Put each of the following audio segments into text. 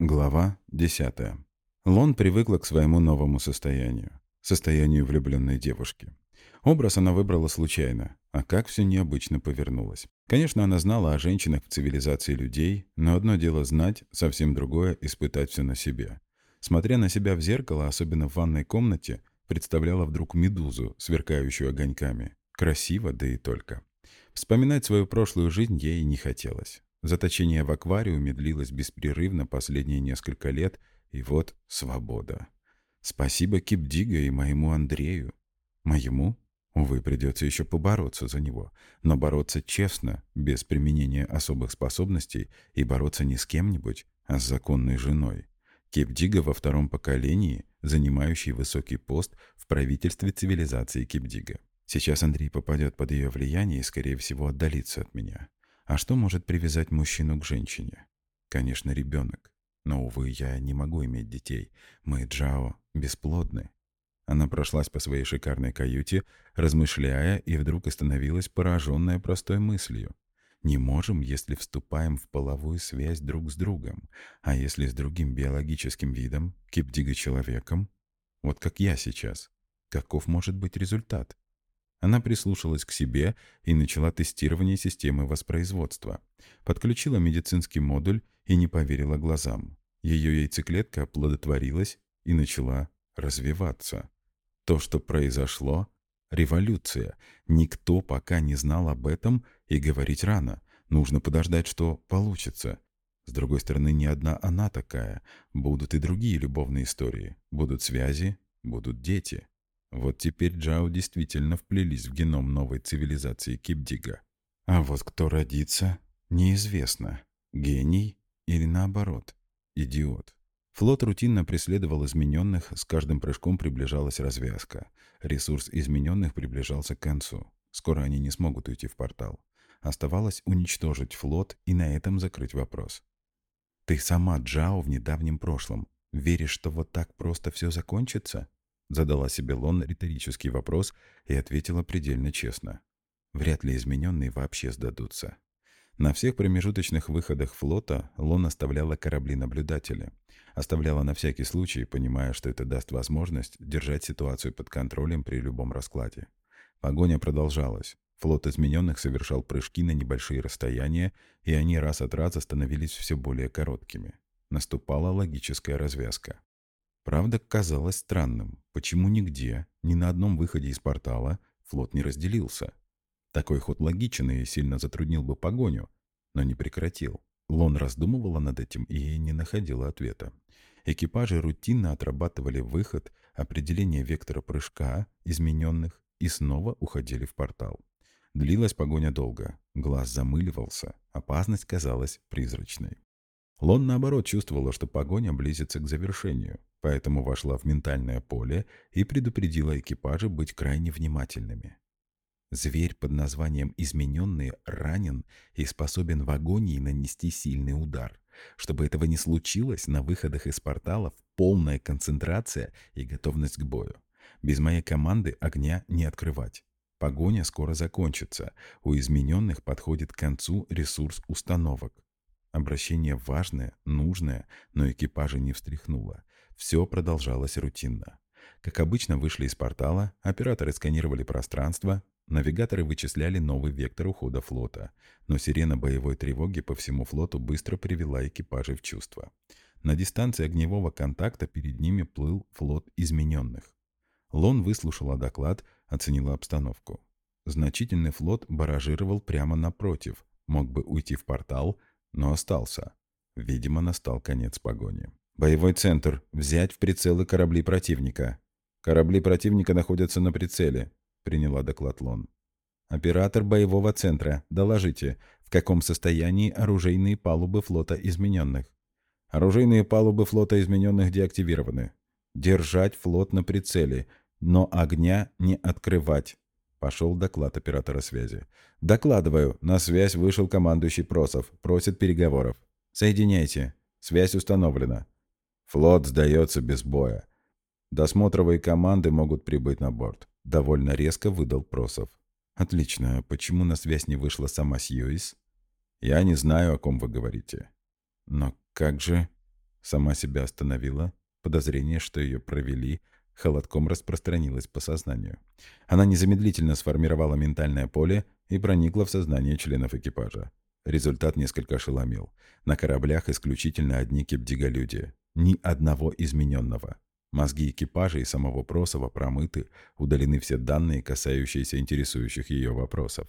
Глава 10. Лон привыкла к своему новому состоянию. Состоянию влюбленной девушки. Образ она выбрала случайно, а как все необычно повернулось. Конечно, она знала о женщинах в цивилизации людей, но одно дело знать, совсем другое — испытать все на себе. Смотря на себя в зеркало, особенно в ванной комнате, представляла вдруг медузу, сверкающую огоньками. Красиво, да и только. Вспоминать свою прошлую жизнь ей не хотелось. Заточение в аквариуме длилось беспрерывно последние несколько лет, и вот свобода. Спасибо Кипдига и моему Андрею. Моему? Увы, придется еще побороться за него. Но бороться честно, без применения особых способностей, и бороться не с кем-нибудь, а с законной женой. Кипдига во втором поколении, занимающий высокий пост в правительстве цивилизации Кипдига. Сейчас Андрей попадет под ее влияние и, скорее всего, отдалится от меня. А что может привязать мужчину к женщине? Конечно, ребенок. Но, увы, я не могу иметь детей. Мы, Джао, бесплодны. Она прошлась по своей шикарной каюте, размышляя, и вдруг остановилась пораженная простой мыслью. Не можем, если вступаем в половую связь друг с другом, а если с другим биологическим видом, кипдиго-человеком, вот как я сейчас. Каков может быть результат? Она прислушалась к себе и начала тестирование системы воспроизводства. Подключила медицинский модуль и не поверила глазам. Ее яйцеклетка оплодотворилась и начала развиваться. То, что произошло — революция. Никто пока не знал об этом и говорить рано. Нужно подождать, что получится. С другой стороны, не одна она такая. Будут и другие любовные истории. Будут связи, будут дети. Вот теперь Джао действительно вплелись в геном новой цивилизации Кипдига. А вот кто родится, неизвестно. Гений или наоборот, идиот. Флот рутинно преследовал измененных, с каждым прыжком приближалась развязка. Ресурс измененных приближался к концу. Скоро они не смогут уйти в портал. Оставалось уничтожить флот и на этом закрыть вопрос. «Ты сама, Джао, в недавнем прошлом. Веришь, что вот так просто все закончится?» Задала себе Лон риторический вопрос и ответила предельно честно. Вряд ли измененные вообще сдадутся. На всех промежуточных выходах флота Лон оставляла корабли-наблюдатели. Оставляла на всякий случай, понимая, что это даст возможность держать ситуацию под контролем при любом раскладе. Погоня продолжалась. Флот измененных совершал прыжки на небольшие расстояния, и они раз от раза становились все более короткими. Наступала логическая развязка. Правда, казалось странным, почему нигде, ни на одном выходе из портала, флот не разделился. Такой ход логичен и сильно затруднил бы погоню, но не прекратил. Лон раздумывала над этим и не находила ответа. Экипажи рутинно отрабатывали выход, определение вектора прыжка, измененных, и снова уходили в портал. Длилась погоня долго, глаз замыливался, опасность казалась призрачной. Лон, наоборот, чувствовала, что погоня близится к завершению поэтому вошла в ментальное поле и предупредила экипажи быть крайне внимательными. Зверь под названием «Измененный» ранен и способен в агонии нанести сильный удар. Чтобы этого не случилось, на выходах из порталов полная концентрация и готовность к бою. Без моей команды огня не открывать. Погоня скоро закончится. У измененных подходит к концу ресурс установок. Обращение важное, нужное, но экипажа не встряхнуло. Все продолжалось рутинно. Как обычно, вышли из портала, операторы сканировали пространство, навигаторы вычисляли новый вектор ухода флота, но сирена боевой тревоги по всему флоту быстро привела экипажи в чувство. На дистанции огневого контакта перед ними плыл флот измененных. Лон выслушала доклад, оценила обстановку. Значительный флот баражировал прямо напротив, мог бы уйти в портал, но остался. Видимо, настал конец погони. Боевой центр. Взять в прицелы корабли противника. Корабли противника находятся на прицеле, приняла доклад Лон. Оператор боевого центра, доложите, в каком состоянии оружейные палубы флота измененных. Оружейные палубы флота измененных деактивированы. Держать флот на прицеле, но огня не открывать. Пошел доклад оператора связи. «Докладываю. На связь вышел командующий Просов. Просит переговоров. Соединяйте. Связь установлена. Флот сдается без боя. Досмотровые команды могут прибыть на борт. Довольно резко выдал Просов. Отлично. Почему на связь не вышла сама Сьюис? Я не знаю, о ком вы говорите. Но как же... Сама себя остановила. Подозрение, что ее провели, холодком распространилось по сознанию. Она незамедлительно сформировала ментальное поле и проникла в сознание членов экипажа. Результат несколько ошеломил. На кораблях исключительно одни кипдиголюди. Ни одного измененного. Мозги экипажа и самого Просова промыты, удалены все данные, касающиеся интересующих ее вопросов.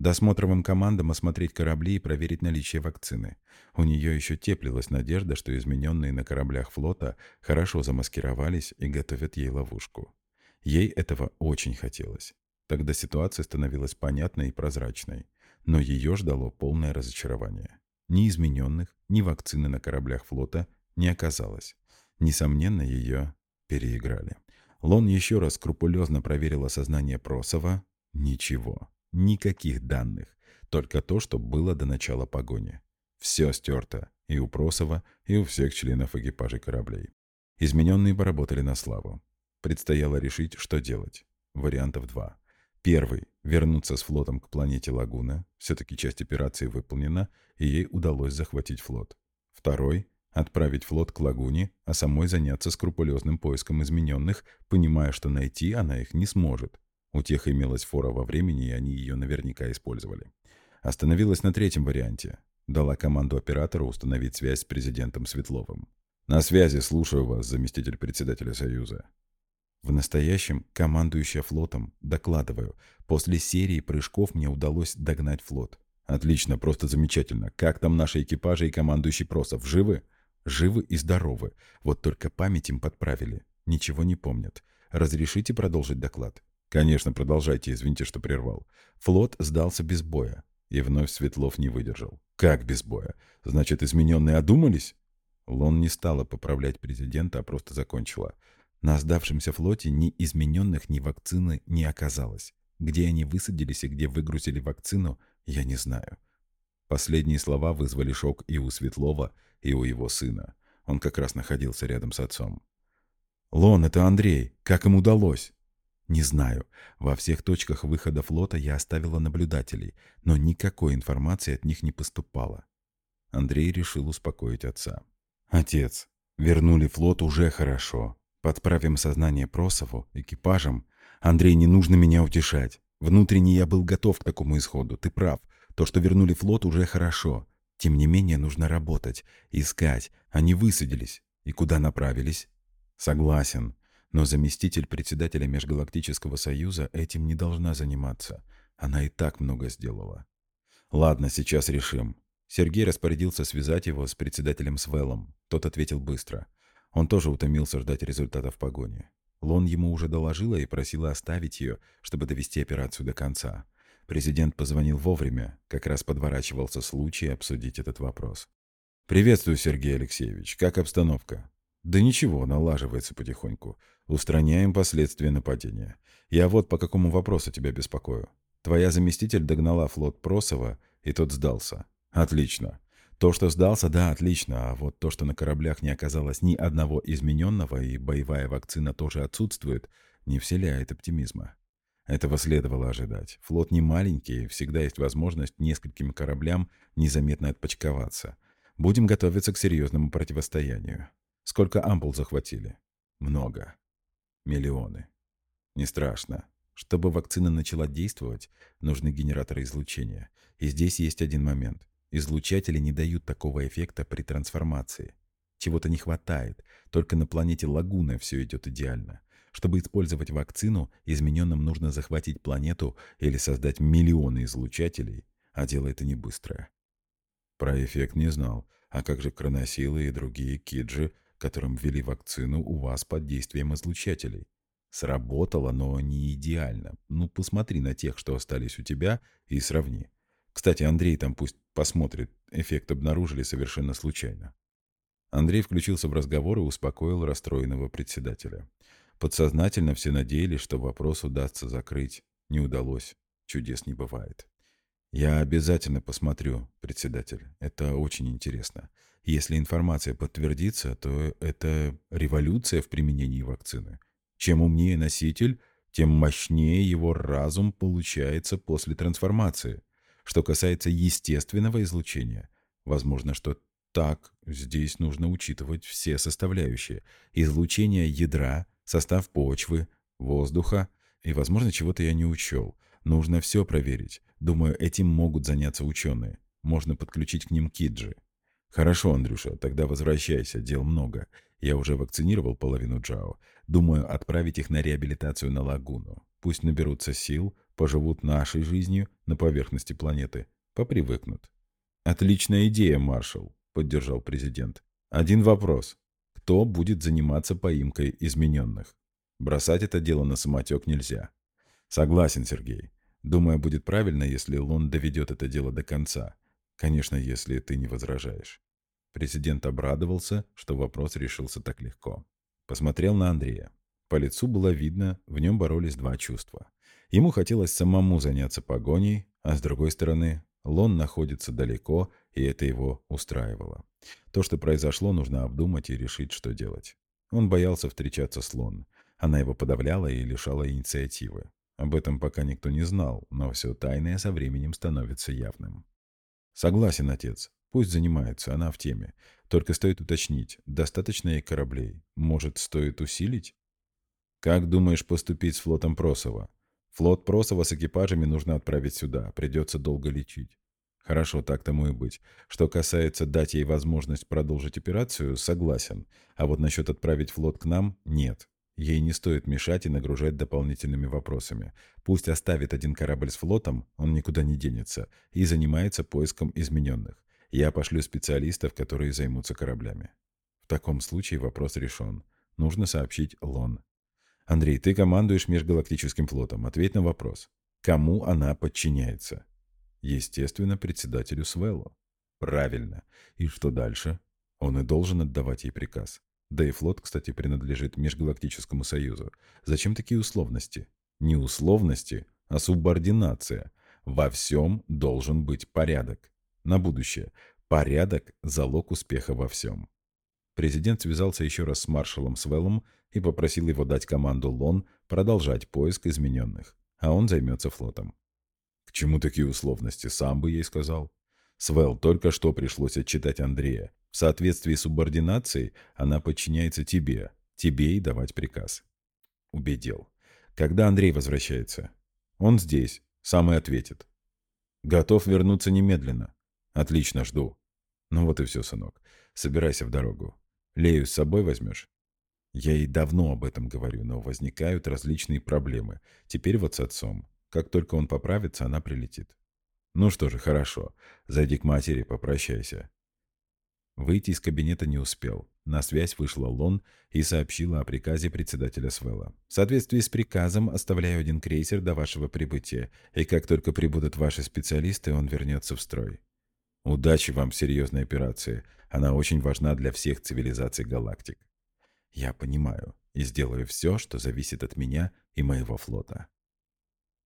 Досмотровым командам осмотреть корабли и проверить наличие вакцины. У нее еще теплилась надежда, что измененные на кораблях флота хорошо замаскировались и готовят ей ловушку. Ей этого очень хотелось. Тогда ситуация становилась понятной и прозрачной. Но ее ждало полное разочарование. Ни измененных, ни вакцины на кораблях флота не оказалось. Несомненно, ее переиграли. Лон еще раз скрупулезно проверил осознание Просова. Ничего. Никаких данных. Только то, что было до начала погони. Все стерто. И у Просова, и у всех членов экипажей кораблей. Измененные поработали на славу. Предстояло решить, что делать. Вариантов два. Первый – вернуться с флотом к планете Лагуна. Все-таки часть операции выполнена, и ей удалось захватить флот. Второй – отправить флот к Лагуне, а самой заняться скрупулезным поиском измененных, понимая, что найти она их не сможет. У тех имелась фора во времени, и они ее наверняка использовали. Остановилась на третьем варианте. Дала команду оператору установить связь с президентом Светловым. «На связи, слушаю вас, заместитель председателя Союза». В настоящем, командующая флотом, докладываю, после серии прыжков мне удалось догнать флот. Отлично, просто замечательно. Как там наши экипажи и командующий Просов? Живы? Живы и здоровы. Вот только память им подправили. Ничего не помнят. Разрешите продолжить доклад? «Конечно, продолжайте, извините, что прервал». Флот сдался без боя. И вновь Светлов не выдержал. «Как без боя? Значит, измененные одумались?» Лон не стала поправлять президента, а просто закончила. На сдавшемся флоте ни измененных, ни вакцины не оказалось. Где они высадились и где выгрузили вакцину, я не знаю. Последние слова вызвали шок и у Светлова, и у его сына. Он как раз находился рядом с отцом. «Лон, это Андрей. Как им удалось?» Не знаю. Во всех точках выхода флота я оставила наблюдателей, но никакой информации от них не поступало. Андрей решил успокоить отца. «Отец, вернули флот уже хорошо. Подправим сознание Просову, экипажам. Андрей, не нужно меня утешать. Внутренне я был готов к такому исходу. Ты прав. То, что вернули флот, уже хорошо. Тем не менее, нужно работать, искать. Они высадились. И куда направились? Согласен. Но заместитель председателя Межгалактического Союза этим не должна заниматься. Она и так много сделала. Ладно, сейчас решим. Сергей распорядился связать его с председателем Свеллом. Тот ответил быстро. Он тоже утомился ждать результатов погони. Лон ему уже доложила и просила оставить ее, чтобы довести операцию до конца. Президент позвонил вовремя, как раз подворачивался случай обсудить этот вопрос. «Приветствую, Сергей Алексеевич. Как обстановка?» «Да ничего, налаживается потихоньку. Устраняем последствия нападения. Я вот по какому вопросу тебя беспокою. Твоя заместитель догнала флот Просова, и тот сдался. Отлично. То, что сдался, да, отлично, а вот то, что на кораблях не оказалось ни одного измененного и боевая вакцина тоже отсутствует, не вселяет оптимизма. Этого следовало ожидать. Флот не маленький, всегда есть возможность нескольким кораблям незаметно отпочковаться. Будем готовиться к серьезному противостоянию. Сколько ампул захватили? Много. Миллионы. Не страшно. Чтобы вакцина начала действовать, нужны генераторы излучения. И здесь есть один момент. Излучатели не дают такого эффекта при трансформации. Чего-то не хватает. Только на планете Лагуна все идет идеально. Чтобы использовать вакцину, измененным нужно захватить планету или создать миллионы излучателей, а дело это не быстрое. Про эффект не знал. А как же кроносилы и другие киджи которым ввели вакцину у вас под действием излучателей. Сработало, но не идеально. Ну, посмотри на тех, что остались у тебя, и сравни. Кстати, Андрей там пусть посмотрит. Эффект обнаружили совершенно случайно. Андрей включился в разговор и успокоил расстроенного председателя. Подсознательно все надеялись, что вопрос удастся закрыть. Не удалось. Чудес не бывает. «Я обязательно посмотрю, председатель. Это очень интересно. Если информация подтвердится, то это революция в применении вакцины. Чем умнее носитель, тем мощнее его разум получается после трансформации. Что касается естественного излучения, возможно, что так, здесь нужно учитывать все составляющие. Излучение ядра, состав почвы, воздуха и, возможно, чего-то я не учел. Нужно все проверить. Думаю, этим могут заняться ученые. Можно подключить к ним Киджи. Хорошо, Андрюша, тогда возвращайся, дел много. Я уже вакцинировал половину Джао. Думаю, отправить их на реабилитацию на лагуну. Пусть наберутся сил, поживут нашей жизнью на поверхности планеты. Попривыкнут. Отличная идея, маршал, поддержал президент. Один вопрос. Кто будет заниматься поимкой измененных? Бросать это дело на самотек нельзя. Согласен, Сергей. Думаю, будет правильно, если Лон доведет это дело до конца. Конечно, если ты не возражаешь. Президент обрадовался, что вопрос решился так легко. Посмотрел на Андрея. По лицу было видно, в нем боролись два чувства. Ему хотелось самому заняться погоней, а с другой стороны, Лон находится далеко, и это его устраивало. То, что произошло, нужно обдумать и решить, что делать. Он боялся встречаться с Лон. Она его подавляла и лишала инициативы. Об этом пока никто не знал, но все тайное со временем становится явным. «Согласен, отец. Пусть занимается, она в теме. Только стоит уточнить, достаточно ей кораблей? Может, стоит усилить?» «Как думаешь поступить с флотом Просова?» «Флот Просова с экипажами нужно отправить сюда. Придется долго лечить». Хорошо, так тому и быть. Что касается дать ей возможность продолжить операцию, согласен. А вот насчет отправить флот к нам – нет. Ей не стоит мешать и нагружать дополнительными вопросами. Пусть оставит один корабль с флотом, он никуда не денется, и занимается поиском измененных. Я пошлю специалистов, которые займутся кораблями. В таком случае вопрос решен. Нужно сообщить Лон. Андрей, ты командуешь межгалактическим флотом. Ответь на вопрос. Кому она подчиняется? Естественно, председателю Свеллу. Правильно. И что дальше? Он и должен отдавать ей приказ. Да и флот, кстати, принадлежит Межгалактическому Союзу. Зачем такие условности? Не условности, а субординация. Во всем должен быть порядок. На будущее. Порядок – залог успеха во всем. Президент связался еще раз с маршалом Свеллом и попросил его дать команду Лон продолжать поиск измененных, а он займется флотом. К чему такие условности, сам бы ей сказал. Свел, только что пришлось отчитать Андрея. В соответствии с субординацией она подчиняется тебе, тебе и давать приказ. Убедил. Когда Андрей возвращается? Он здесь, сам и ответит. Готов вернуться немедленно. Отлично, жду. Ну вот и все, сынок. Собирайся в дорогу. Лею с собой возьмешь? Я ей давно об этом говорю, но возникают различные проблемы. Теперь вот с отцом. Как только он поправится, она прилетит. Ну что же, хорошо. Зайди к матери, попрощайся. Выйти из кабинета не успел. На связь вышла Лон и сообщила о приказе председателя Свелла. В соответствии с приказом оставляю один крейсер до вашего прибытия, и как только прибудут ваши специалисты, он вернется в строй. Удачи вам в серьезной операции. Она очень важна для всех цивилизаций галактик. Я понимаю и сделаю все, что зависит от меня и моего флота.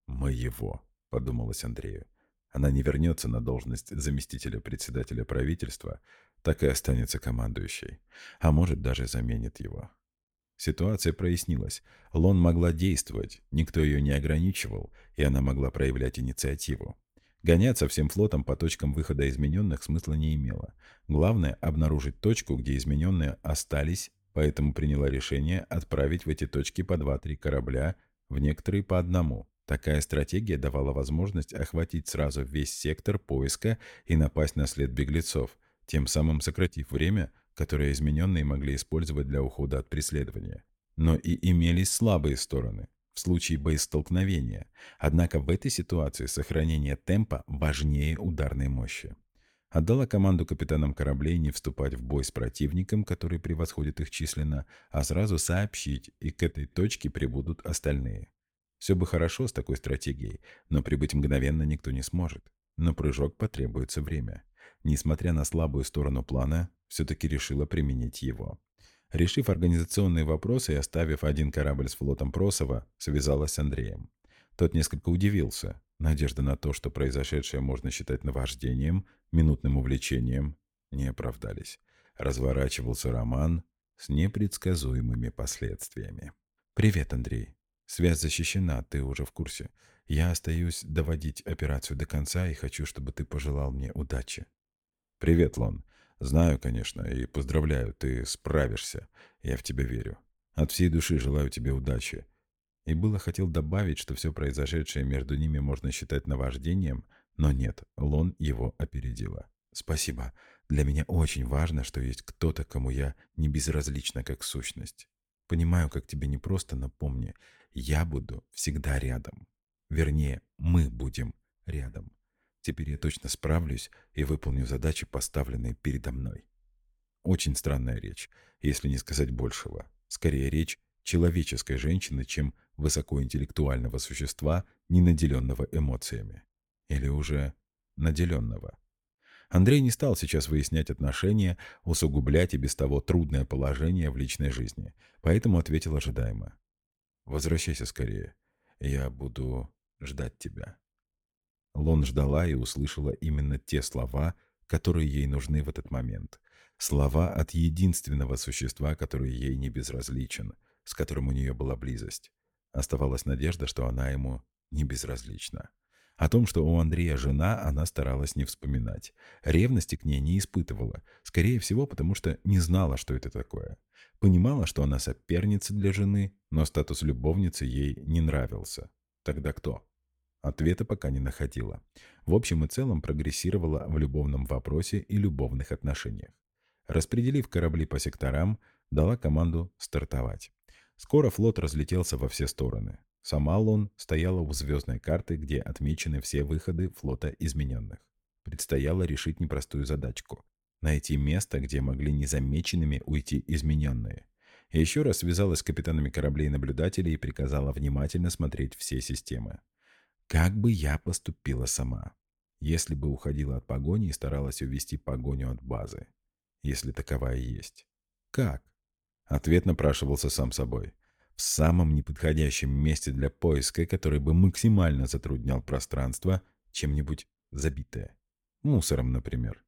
«Моего», — подумалось Андрею. Она не вернется на должность заместителя председателя правительства, так и останется командующей, а может даже заменит его. Ситуация прояснилась. Лон могла действовать, никто ее не ограничивал, и она могла проявлять инициативу. Гоняться всем флотом по точкам выхода измененных смысла не имело. Главное – обнаружить точку, где измененные остались, поэтому приняла решение отправить в эти точки по 2-3 корабля, в некоторые по одному. Такая стратегия давала возможность охватить сразу весь сектор поиска и напасть на след беглецов, тем самым сократив время, которое измененные могли использовать для ухода от преследования. Но и имелись слабые стороны в случае боестолкновения. Однако в этой ситуации сохранение темпа важнее ударной мощи. Отдала команду капитанам кораблей не вступать в бой с противником, который превосходит их численно, а сразу сообщить, и к этой точке прибудут остальные. Все бы хорошо с такой стратегией, но прибыть мгновенно никто не сможет. На прыжок потребуется время несмотря на слабую сторону плана, все-таки решила применить его. Решив организационные вопросы и оставив один корабль с флотом Просова, связалась с Андреем. Тот несколько удивился. Надежда на то, что произошедшее можно считать наваждением, минутным увлечением, не оправдались. Разворачивался роман с непредсказуемыми последствиями. «Привет, Андрей. Связь защищена, ты уже в курсе. Я остаюсь доводить операцию до конца и хочу, чтобы ты пожелал мне удачи. «Привет, Лон. Знаю, конечно, и поздравляю, ты справишься. Я в тебя верю. От всей души желаю тебе удачи. И было хотел добавить, что все произошедшее между ними можно считать наваждением, но нет, Лон его опередила. «Спасибо. Для меня очень важно, что есть кто-то, кому я не безразлична как сущность. Понимаю, как тебе непросто, но помни, я буду всегда рядом. Вернее, мы будем рядом. Теперь я точно справлюсь и выполню задачи, поставленные передо мной». Очень странная речь, если не сказать большего. Скорее речь человеческой женщины, чем высокоинтеллектуального существа, не наделенного эмоциями. Или уже наделенного. Андрей не стал сейчас выяснять отношения, усугублять и без того трудное положение в личной жизни, поэтому ответил ожидаемо. «Возвращайся скорее. Я буду ждать тебя». Лон ждала и услышала именно те слова, которые ей нужны в этот момент. Слова от единственного существа, который ей не безразличен, с которым у нее была близость. Оставалась надежда, что она ему не безразлична. О том, что у Андрея жена, она старалась не вспоминать. Ревности к ней не испытывала. Скорее всего, потому что не знала, что это такое. Понимала, что она соперница для жены, но статус любовницы ей не нравился. Тогда кто? Ответа пока не находила. В общем и целом прогрессировала в любовном вопросе и любовных отношениях. Распределив корабли по секторам, дала команду стартовать. Скоро флот разлетелся во все стороны. Сама Лон стояла у звездной карты, где отмечены все выходы флота измененных. Предстояло решить непростую задачку – найти место, где могли незамеченными уйти измененные. Еще раз связалась с капитанами кораблей и наблюдателей и приказала внимательно смотреть все системы. Как бы я поступила сама, если бы уходила от погони и старалась увести погоню от базы? если таковая есть. Как? Ответ напрашивался сам собой. В самом неподходящем месте для поиска, который бы максимально затруднял пространство, чем-нибудь забитое. Мусором, например.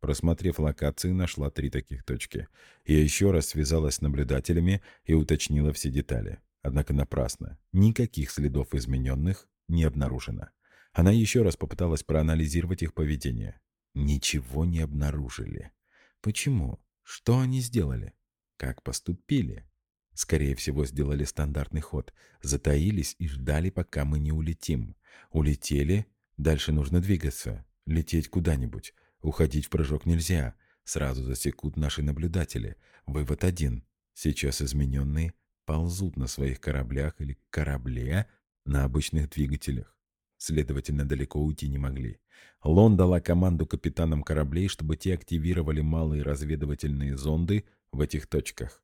Просмотрев локации, нашла три таких точки. Я еще раз связалась с наблюдателями и уточнила все детали. Однако напрасно. Никаких следов измененных не обнаружено. Она еще раз попыталась проанализировать их поведение. Ничего не обнаружили. Почему? Что они сделали? Как поступили? Скорее всего, сделали стандартный ход. Затаились и ждали, пока мы не улетим. Улетели, дальше нужно двигаться. Лететь куда-нибудь. Уходить в прыжок нельзя. Сразу засекут наши наблюдатели. Вывод один. Сейчас измененные ползут на своих кораблях или корабле на обычных двигателях. Следовательно, далеко уйти не могли. Лон дала команду капитанам кораблей, чтобы те активировали малые разведывательные зонды в этих точках.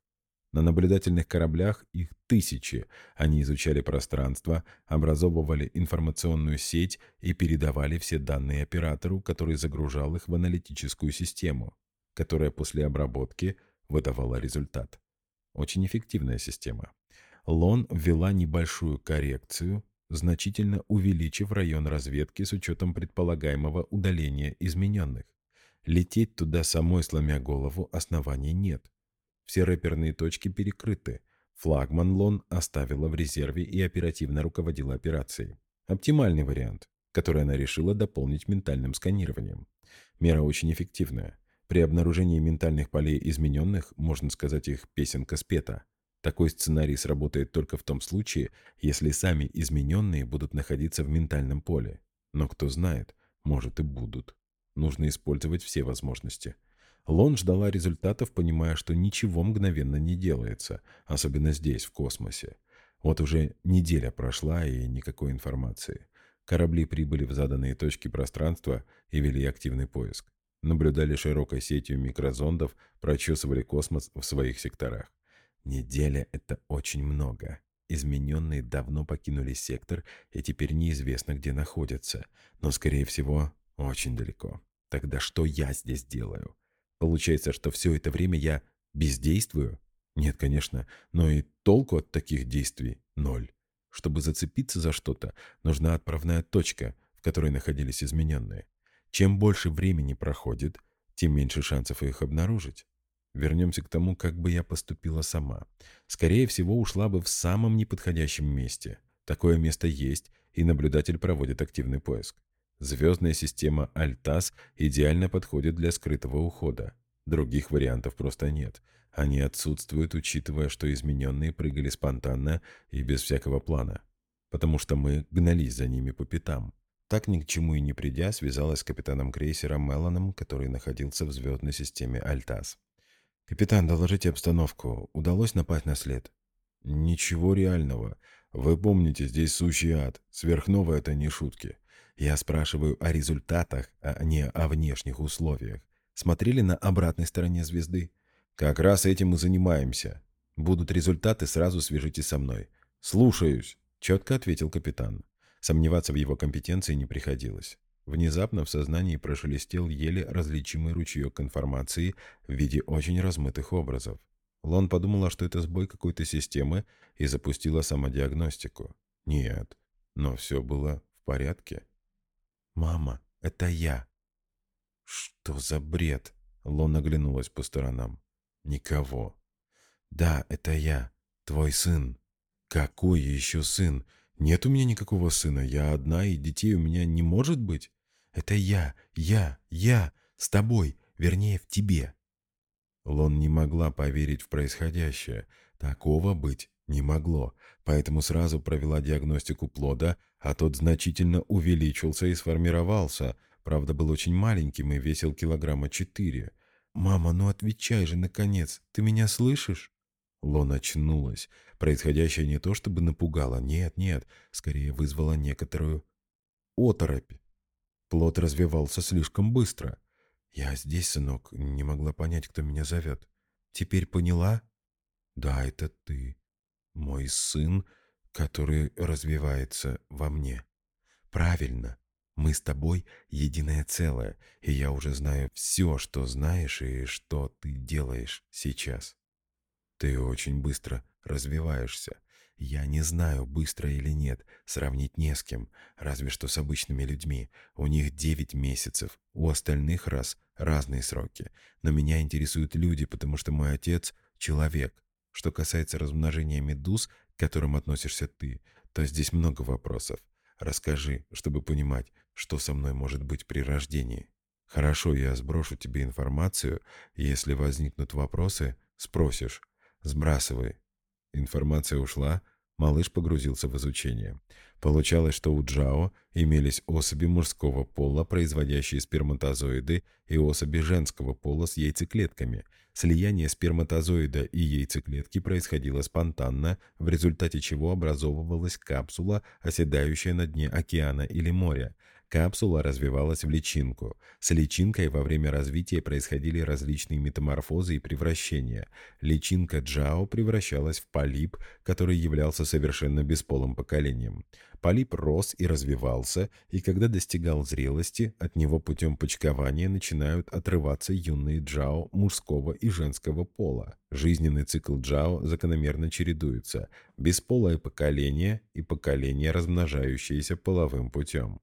На наблюдательных кораблях их тысячи. Они изучали пространство, образовывали информационную сеть и передавали все данные оператору, который загружал их в аналитическую систему, которая после обработки выдавала результат. Очень эффективная система. Лон ввела небольшую коррекцию, значительно увеличив район разведки с учетом предполагаемого удаления измененных. Лететь туда самой, сломя голову, оснований нет. Все рэперные точки перекрыты. Флагман Лон оставила в резерве и оперативно руководила операцией. Оптимальный вариант, который она решила дополнить ментальным сканированием. Мера очень эффективная. При обнаружении ментальных полей измененных, можно сказать, их песенка спета – такой сценарий сработает только в том случае, если сами измененные будут находиться в ментальном поле. Но кто знает, может и будут. Нужно использовать все возможности. Лон ждала результатов, понимая, что ничего мгновенно не делается, особенно здесь, в космосе. Вот уже неделя прошла и никакой информации. Корабли прибыли в заданные точки пространства и вели активный поиск. Наблюдали широкой сетью микрозондов, прочесывали космос в своих секторах. Неделя — это очень много. Измененные давно покинули сектор и теперь неизвестно, где находятся. Но, скорее всего, очень далеко. Тогда что я здесь делаю? Получается, что все это время я бездействую? Нет, конечно, но и толку от таких действий — ноль. Чтобы зацепиться за что-то, нужна отправная точка, в которой находились измененные. Чем больше времени проходит, тем меньше шансов их обнаружить. Вернемся к тому, как бы я поступила сама. Скорее всего, ушла бы в самом неподходящем месте. Такое место есть, и наблюдатель проводит активный поиск. Звездная система Альтас идеально подходит для скрытого ухода. Других вариантов просто нет. Они отсутствуют, учитывая, что измененные прыгали спонтанно и без всякого плана. Потому что мы гнались за ними по пятам. Так ни к чему и не придя, связалась с капитаном крейсера Меланом, который находился в звездной системе Альтас. «Капитан, доложите обстановку. Удалось напасть на след?» «Ничего реального. Вы помните, здесь сущий ад. Сверхновая — это не шутки. Я спрашиваю о результатах, а не о внешних условиях. Смотрели на обратной стороне звезды? Как раз этим и занимаемся. Будут результаты, сразу свяжитесь со мной. Слушаюсь, четко ответил капитан. Сомневаться в его компетенции не приходилось. Внезапно в сознании прошелестел еле различимый ручеек информации в виде очень размытых образов. Лон подумала, что это сбой какой-то системы и запустила самодиагностику. Нет, но все было в порядке. «Мама, это я!» «Что за бред?» Лон оглянулась по сторонам. «Никого». «Да, это я, твой сын». «Какой еще сын? Нет у меня никакого сына, я одна, и детей у меня не может быть. Это я, я, я, с тобой, вернее, в тебе». Лон не могла поверить в происходящее. Такого быть не могло, поэтому сразу провела диагностику плода, а тот значительно увеличился и сформировался. Правда, был очень маленьким и весил килограмма четыре. «Мама, ну отвечай же, наконец, ты меня слышишь?» Лон очнулась. Происходящее не то чтобы напугало, нет, нет, скорее вызвало некоторую оторопь. Плод развивался слишком быстро. «Я здесь, сынок, не могла понять, кто меня зовет. Теперь поняла?» «Да, это ты. Мой сын, который развивается во мне. Правильно. Мы с тобой единое целое, и я уже знаю все, что знаешь и что ты делаешь сейчас. Ты очень быстро развиваешься. Я не знаю, быстро или нет, сравнить не с кем, разве что с обычными людьми. У них девять месяцев, у остальных раз разные сроки. Но меня интересуют люди, потому что мой отец — человек. Что касается размножения медуз, к которым относишься ты, то здесь много вопросов. Расскажи, чтобы понимать, что со мной может быть при рождении. Хорошо, я сброшу тебе информацию, если возникнут вопросы, спросишь. Сбрасывай. Информация ушла, малыш погрузился в изучение. Получалось, что у Джао имелись особи мужского пола, производящие сперматозоиды, и особи женского пола с яйцеклетками. Слияние сперматозоида и яйцеклетки происходило спонтанно, в результате чего образовывалась капсула, оседающая на дне океана или моря. Капсула развивалась в личинку. С личинкой во время развития происходили различные метаморфозы и превращения. Личинка Джао превращалась в полип, который являлся совершенно бесполым поколением. Полип рос и развивался, и когда достигал зрелости, от него путем почкования начинают отрываться юные Джао мужского и женского пола. Жизненный цикл Джао закономерно чередуется. Бесполое поколение и поколение, размножающееся половым путем.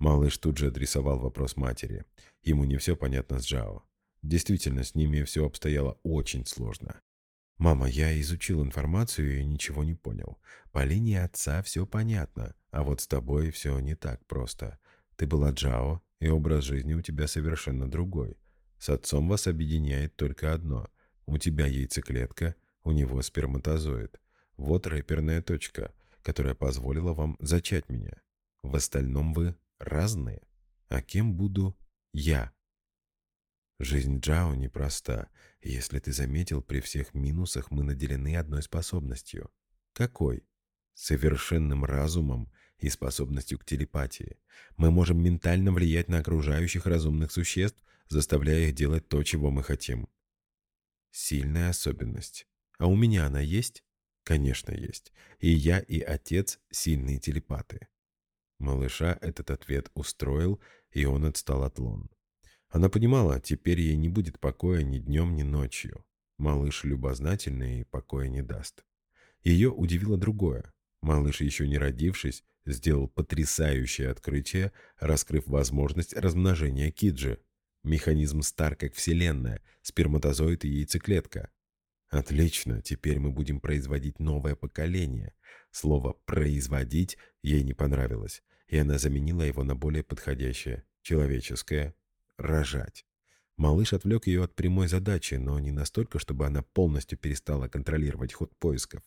Малыш тут же адресовал вопрос матери. Ему не все понятно с Джао. Действительно, с ними все обстояло очень сложно. «Мама, я изучил информацию и ничего не понял. По линии отца все понятно, а вот с тобой все не так просто. Ты была Джао, и образ жизни у тебя совершенно другой. С отцом вас объединяет только одно. У тебя яйцеклетка, у него сперматозоид. Вот рэперная точка, которая позволила вам зачать меня. В остальном вы разные. А кем буду я? Жизнь Джао непроста. Если ты заметил, при всех минусах мы наделены одной способностью. Какой? Совершенным разумом и способностью к телепатии. Мы можем ментально влиять на окружающих разумных существ, заставляя их делать то, чего мы хотим. Сильная особенность. А у меня она есть? Конечно, есть. И я, и отец – сильные телепаты. Малыша этот ответ устроил, и он отстал от Лон. Она понимала, теперь ей не будет покоя ни днем, ни ночью. Малыш любознательный и покоя не даст. Ее удивило другое. Малыш, еще не родившись, сделал потрясающее открытие, раскрыв возможность размножения киджи. Механизм стар, как Вселенная, сперматозоид и яйцеклетка. Отлично, теперь мы будем производить новое поколение. Слово «производить» ей не понравилось. И она заменила его на более подходящее, человеческое «рожать». Малыш отвлек ее от прямой задачи, но не настолько, чтобы она полностью перестала контролировать ход поисков.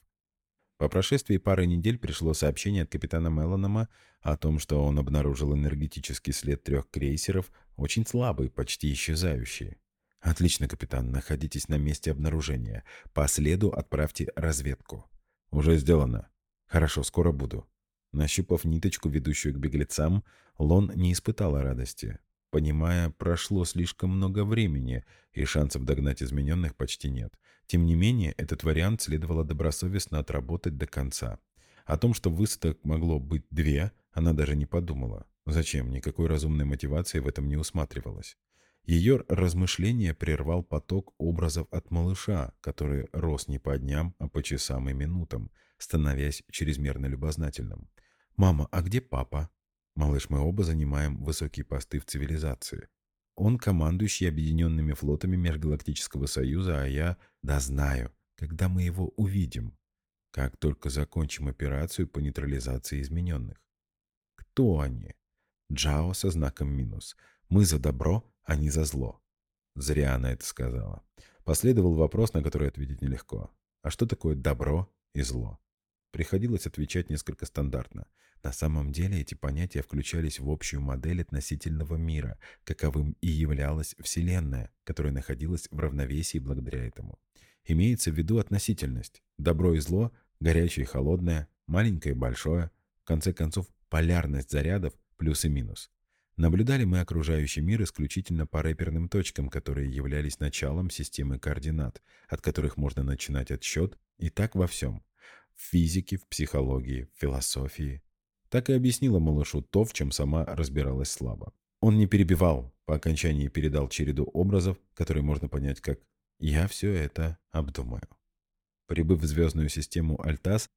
По прошествии пары недель пришло сообщение от капитана Меланома о том, что он обнаружил энергетический след трех крейсеров, очень слабый, почти исчезающий. «Отлично, капитан, находитесь на месте обнаружения. По следу отправьте разведку». «Уже сделано». «Хорошо, скоро буду». Нащупав ниточку, ведущую к беглецам, Лон не испытала радости понимая, прошло слишком много времени, и шансов догнать измененных почти нет. Тем не менее, этот вариант следовало добросовестно отработать до конца. О том, что высадок могло быть две, она даже не подумала. Зачем? Никакой разумной мотивации в этом не усматривалось. Ее размышление прервал поток образов от малыша, который рос не по дням, а по часам и минутам, становясь чрезмерно любознательным. «Мама, а где папа?» Малыш, мы оба занимаем высокие посты в цивилизации. Он командующий объединенными флотами Межгалактического Союза, а я... Да знаю, когда мы его увидим. Как только закончим операцию по нейтрализации измененных. Кто они? Джао со знаком минус. Мы за добро, а не за зло. Зря она это сказала. Последовал вопрос, на который ответить нелегко. А что такое добро и зло? Приходилось отвечать несколько стандартно. На самом деле эти понятия включались в общую модель относительного мира, каковым и являлась Вселенная, которая находилась в равновесии благодаря этому. Имеется в виду относительность. Добро и зло, горячее и холодное, маленькое и большое, в конце концов полярность зарядов плюс и минус. Наблюдали мы окружающий мир исключительно по рэперным точкам, которые являлись началом системы координат, от которых можно начинать отсчет, и так во всем в физике, в психологии, в философии. Так и объяснила малышу то, в чем сама разбиралась слабо. Он не перебивал, по окончании передал череду образов, которые можно понять как «я все это обдумаю». Прибыв в звездную систему Альтас,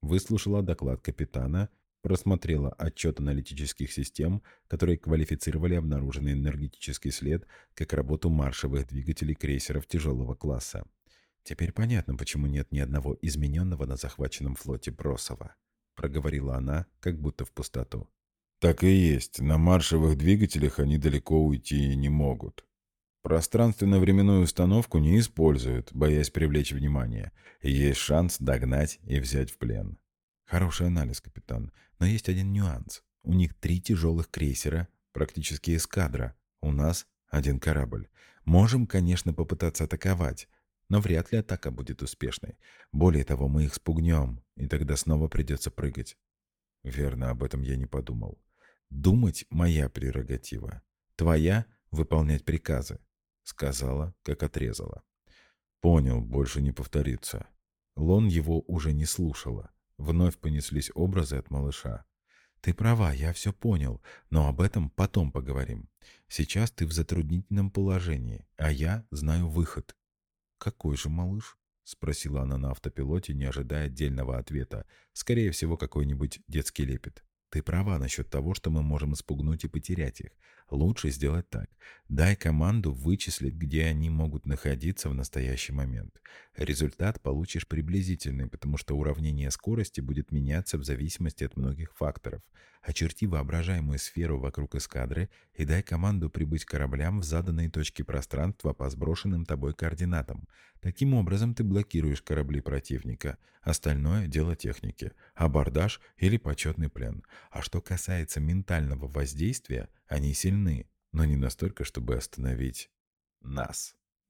выслушала доклад капитана, просмотрела отчет аналитических систем, которые квалифицировали обнаруженный энергетический след как работу маршевых двигателей крейсеров тяжелого класса. «Теперь понятно, почему нет ни одного измененного на захваченном флоте Бросова», — проговорила она, как будто в пустоту. «Так и есть. На маршевых двигателях они далеко уйти не могут. Пространственно-временную установку не используют, боясь привлечь внимание. Есть шанс догнать и взять в плен». «Хороший анализ, капитан. Но есть один нюанс. У них три тяжелых крейсера, практически эскадра. У нас один корабль. Можем, конечно, попытаться атаковать, но вряд ли атака будет успешной. Более того, мы их спугнем, и тогда снова придется прыгать. Верно, об этом я не подумал. Думать — моя прерогатива. Твоя — выполнять приказы. Сказала, как отрезала. Понял, больше не повторится. Лон его уже не слушала. Вновь понеслись образы от малыша. «Ты права, я все понял, но об этом потом поговорим. Сейчас ты в затруднительном положении, а я знаю выход. «Какой же малыш?» — спросила она на автопилоте, не ожидая отдельного ответа. Скорее всего, какой-нибудь детский лепет. Ты права насчет того, что мы можем испугнуть и потерять их. Лучше сделать так. Дай команду вычислить, где они могут находиться в настоящий момент. Результат получишь приблизительный, потому что уравнение скорости будет меняться в зависимости от многих факторов. Очерти воображаемую сферу вокруг эскадры и дай команду прибыть кораблям в заданные точки пространства по сброшенным тобой координатам. Таким образом ты блокируешь корабли противника. Остальное – дело техники. Абордаж или почетный плен. А что касается ментального воздействия, они сильны, но не настолько, чтобы остановить нас.